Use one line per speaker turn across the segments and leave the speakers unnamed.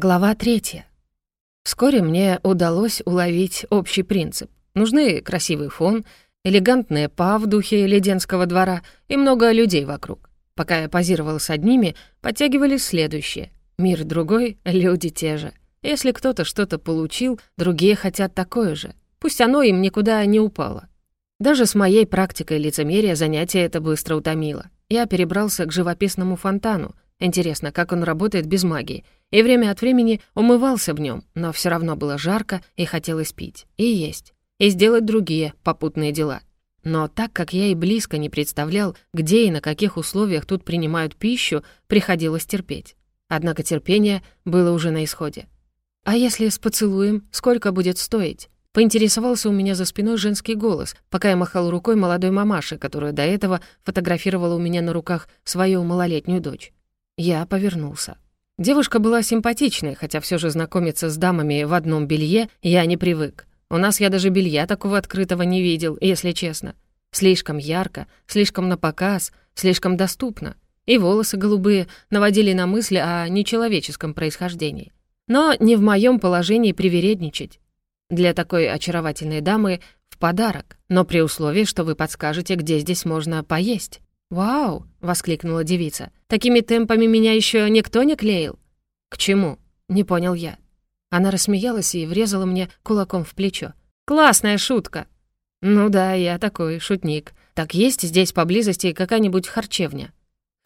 Глава третья. Вскоре мне удалось уловить общий принцип. Нужны красивый фон, элегантные па в духе леденского двора и много людей вокруг. Пока я позировал с одними, подтягивались следующие. Мир другой, люди те же. Если кто-то что-то получил, другие хотят такое же. Пусть оно им никуда не упало. Даже с моей практикой лицемерия занятие это быстро утомило. Я перебрался к живописному фонтану. Интересно, как он работает без магии — и время от времени умывался в нем, но все равно было жарко и хотелось пить, и есть, и сделать другие попутные дела. Но так как я и близко не представлял, где и на каких условиях тут принимают пищу, приходилось терпеть. Однако терпение было уже на исходе. «А если с поцелуем, сколько будет стоить?» Поинтересовался у меня за спиной женский голос, пока я махал рукой молодой мамаши, которая до этого фотографировала у меня на руках свою малолетнюю дочь. Я повернулся. Девушка была симпатичной, хотя все же знакомиться с дамами в одном белье я не привык. У нас я даже белья такого открытого не видел, если честно. Слишком ярко, слишком напоказ, слишком доступно. И волосы голубые наводили на мысли о нечеловеческом происхождении. Но не в моем положении привередничать. Для такой очаровательной дамы в подарок, но при условии, что вы подскажете, где здесь можно поесть. «Вау!» — воскликнула девица. «Такими темпами меня еще никто не клеил?» «К чему?» — не понял я. Она рассмеялась и врезала мне кулаком в плечо. «Классная шутка!» «Ну да, я такой шутник. Так есть здесь поблизости какая-нибудь харчевня?»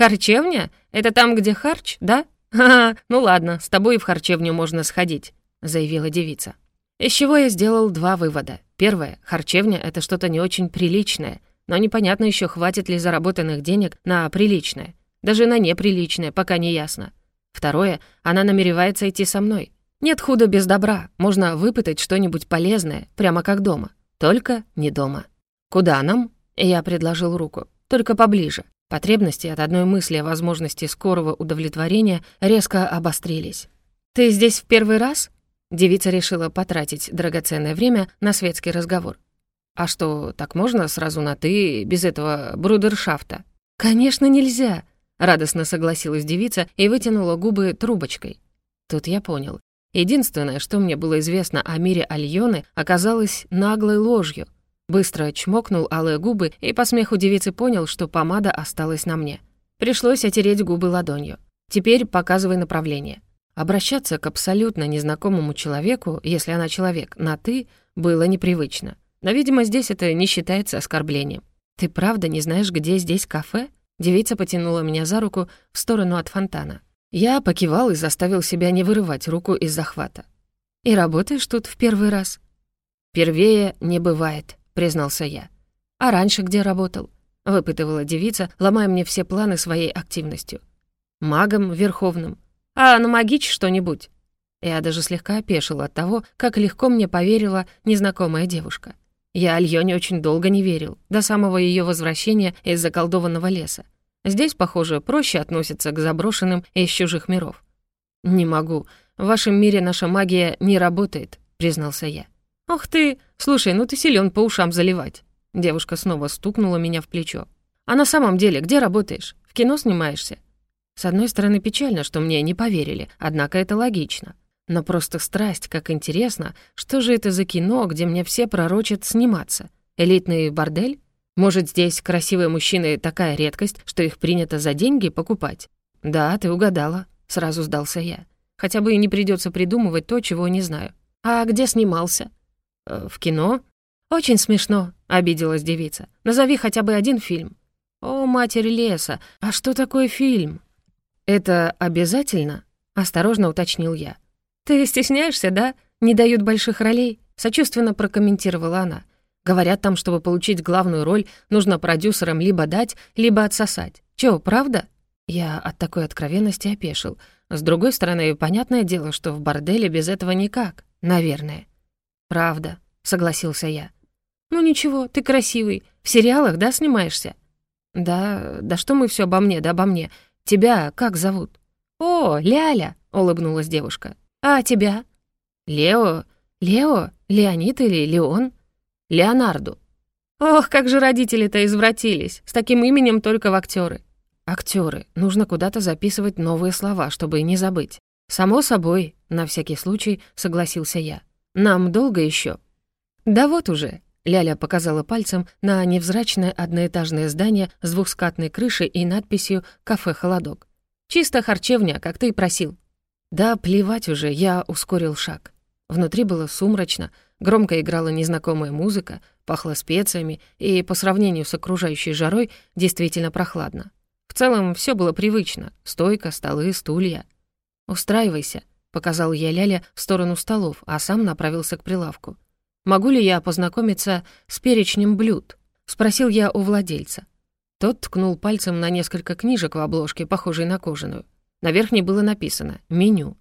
«Харчевня? Это там, где харч, да?» «Ха-ха, ну ладно, с тобой в харчевню можно сходить», — заявила девица. Из чего я сделал два вывода. Первое, харчевня — это что-то не очень приличное — но непонятно еще, хватит ли заработанных денег на приличное. Даже на неприличное, пока не ясно. Второе, она намеревается идти со мной. Нет худа без добра, можно выпытать что-нибудь полезное, прямо как дома. Только не дома. «Куда нам?» Я предложил руку. «Только поближе». Потребности от одной мысли о возможности скорого удовлетворения резко обострились. «Ты здесь в первый раз?» Девица решила потратить драгоценное время на светский разговор. «А что, так можно сразу на «ты», без этого брудершафта?» «Конечно, нельзя!» — радостно согласилась девица и вытянула губы трубочкой. Тут я понял. Единственное, что мне было известно о мире Альоны, оказалось наглой ложью. Быстро чмокнул алые губы и по смеху девицы понял, что помада осталась на мне. Пришлось отереть губы ладонью. Теперь показывай направление. Обращаться к абсолютно незнакомому человеку, если она человек, на «ты», было непривычно. Но, видимо, здесь это не считается оскорблением. «Ты правда не знаешь, где здесь кафе?» Девица потянула меня за руку в сторону от фонтана. Я покивал и заставил себя не вырывать руку из захвата. «И работаешь тут в первый раз?» «Первее не бывает», — признался я. «А раньше где работал?» — выпытывала девица, ломая мне все планы своей активностью. «Магом верховным. А намагичь что-нибудь?» Я даже слегка опешил от того, как легко мне поверила незнакомая девушка. Я Альоне очень долго не верил, до самого ее возвращения из заколдованного леса. Здесь, похоже, проще относятся к заброшенным из чужих миров. «Не могу. В вашем мире наша магия не работает», — признался я. «Ох ты! Слушай, ну ты силен по ушам заливать». Девушка снова стукнула меня в плечо. «А на самом деле, где работаешь? В кино снимаешься?» С одной стороны, печально, что мне не поверили, однако это логично. Но просто страсть, как интересно, что же это за кино, где мне все пророчат сниматься? Элитный бордель? Может, здесь красивые мужчины такая редкость, что их принято за деньги покупать? Да, ты угадала, сразу сдался я. Хотя бы и не придется придумывать то, чего не знаю. А где снимался? Э, в кино? Очень смешно, обиделась девица. Назови хотя бы один фильм. О, матерь леса, а что такое фильм? Это обязательно? Осторожно уточнил я. «Ты стесняешься, да? Не дают больших ролей?» — сочувственно прокомментировала она. «Говорят там, чтобы получить главную роль, нужно продюсерам либо дать, либо отсосать. Чё, правда?» Я от такой откровенности опешил. С другой стороны, понятное дело, что в борделе без этого никак. Наверное. «Правда», — согласился я. «Ну ничего, ты красивый. В сериалах, да, снимаешься?» «Да, да что мы все обо мне, да обо мне. Тебя как зовут?» «О, Ляля!» — улыбнулась девушка. «А тебя?» «Лео? Лео? Леонид или Леон?» «Леонарду». «Ох, как же родители-то извратились! С таким именем только в актеры. Актеры. Нужно куда-то записывать новые слова, чтобы не забыть. «Само собой», — на всякий случай согласился я. «Нам долго еще. «Да вот уже», — Ляля показала пальцем на невзрачное одноэтажное здание с двухскатной крышей и надписью «Кафе Холодок». «Чисто харчевня, как ты и просил». «Да плевать уже», — я ускорил шаг. Внутри было сумрачно, громко играла незнакомая музыка, пахло специями и, по сравнению с окружающей жарой, действительно прохладно. В целом все было привычно — стойка, столы, стулья. «Устраивайся», — показал я Ляля в сторону столов, а сам направился к прилавку. «Могу ли я познакомиться с перечнем блюд?» — спросил я у владельца. Тот ткнул пальцем на несколько книжек в обложке, похожей на кожаную. На верхней было написано «Меню».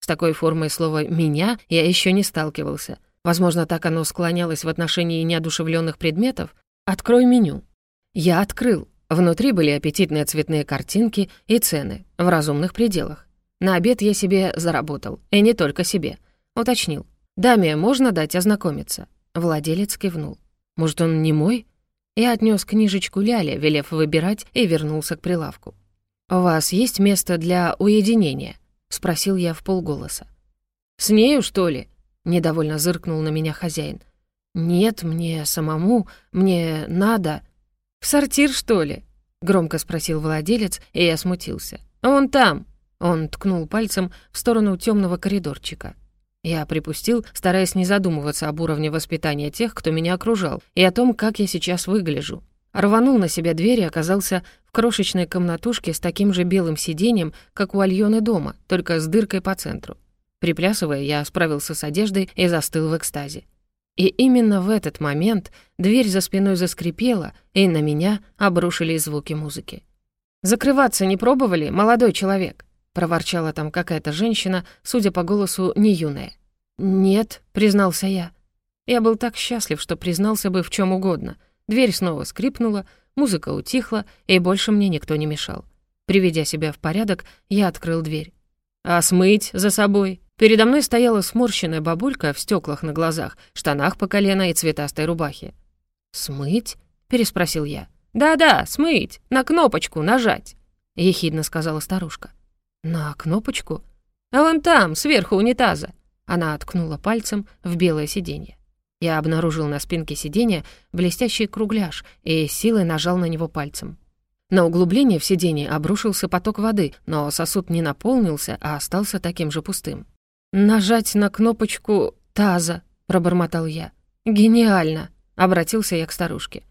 С такой формой слова «меня» я еще не сталкивался. Возможно, так оно склонялось в отношении неодушевленных предметов. «Открой меню». Я открыл. Внутри были аппетитные цветные картинки и цены, в разумных пределах. На обед я себе заработал, и не только себе. Уточнил. «Даме можно дать ознакомиться?» Владелец кивнул. «Может, он не мой?» Я отнес книжечку Ляле, велев выбирать, и вернулся к прилавку. «У вас есть место для уединения?» — спросил я в полголоса. «С нею, что ли?» — недовольно зыркнул на меня хозяин. «Нет, мне самому, мне надо...» «В сортир, что ли?» — громко спросил владелец, и я смутился. «Он там!» Он ткнул пальцем в сторону темного коридорчика. Я припустил, стараясь не задумываться об уровне воспитания тех, кто меня окружал, и о том, как я сейчас выгляжу. Рванул на себя дверь и оказался в крошечной комнатушке с таким же белым сиденьем, как у Альоны дома, только с дыркой по центру. Приплясывая, я справился с одеждой и застыл в экстазе. И именно в этот момент дверь за спиной заскрипела, и на меня обрушились звуки музыки. «Закрываться не пробовали, молодой человек?» — проворчала там какая-то женщина, судя по голосу, не юная. «Нет», — признался я. Я был так счастлив, что признался бы в чем угодно. Дверь снова скрипнула, музыка утихла, и больше мне никто не мешал. Приведя себя в порядок, я открыл дверь. «А смыть за собой?» Передо мной стояла сморщенная бабулька в стеклах на глазах, штанах по колено и цветастой рубахе. «Смыть?» — переспросил я. «Да-да, смыть, на кнопочку нажать», — ехидно сказала старушка. «На кнопочку?» «А вон там, сверху унитаза!» Она откнула пальцем в белое сиденье. Я обнаружил на спинке сиденья блестящий кругляш и силой нажал на него пальцем. На углубление в сиденье обрушился поток воды, но сосуд не наполнился, а остался таким же пустым. «Нажать на кнопочку таза», — пробормотал я. «Гениально!» — обратился я к старушке.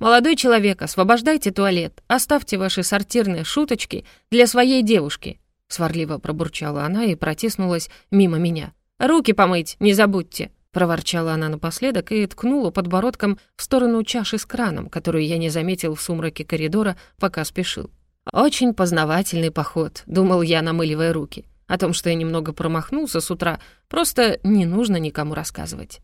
«Молодой человек, освобождайте туалет, оставьте ваши сортирные шуточки для своей девушки», Сварливо пробурчала она и протиснулась мимо меня. «Руки помыть, не забудьте!» Проворчала она напоследок и ткнула подбородком в сторону чаши с краном, которую я не заметил в сумраке коридора, пока спешил. «Очень познавательный поход», — думал я, намыливая руки. О том, что я немного промахнулся с утра, просто не нужно никому рассказывать.